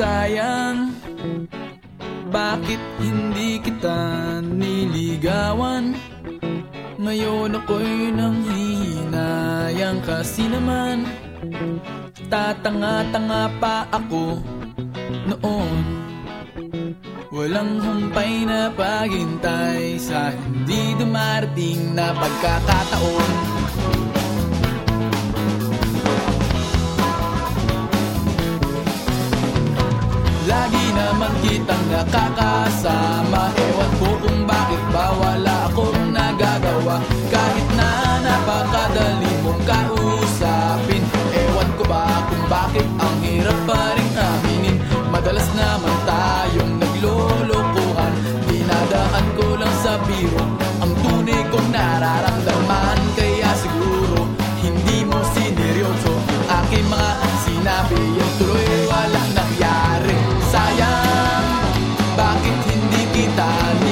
sayang. Bakit hindi kita niligawan? Ngayon ako'y nanghihinayang kasi naman. Tatanga-tanga pa ako noon. Walang humpay na paghintay sa hindi dumarating na pagkakataon Naman kitang nakakasama. Ewan ko kung bakit ba wala akong nagagawa. Kahit na napakadali mong kausapin. Ewan ko ba kung bakit ang hirap pa rin aminin. Madalas naman tayong naglolokohan Dinadaan ko lang sa biro Ang tunay kong nararamdaman hindi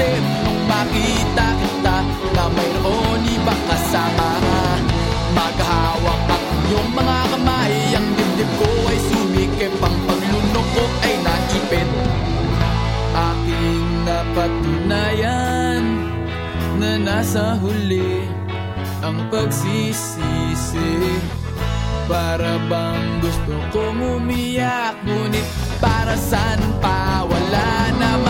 set Nung makita kita na mayroon ibang kasama. Maghahawak ang iyong mga kamay Ang dibdib ko ay sumikip Ang paglunok ko ay naipit. Aking napatunayan Na nasa huli ang pagsisisi. Para bang gusto kong umiyak Ngunit para saan pa? Wala namang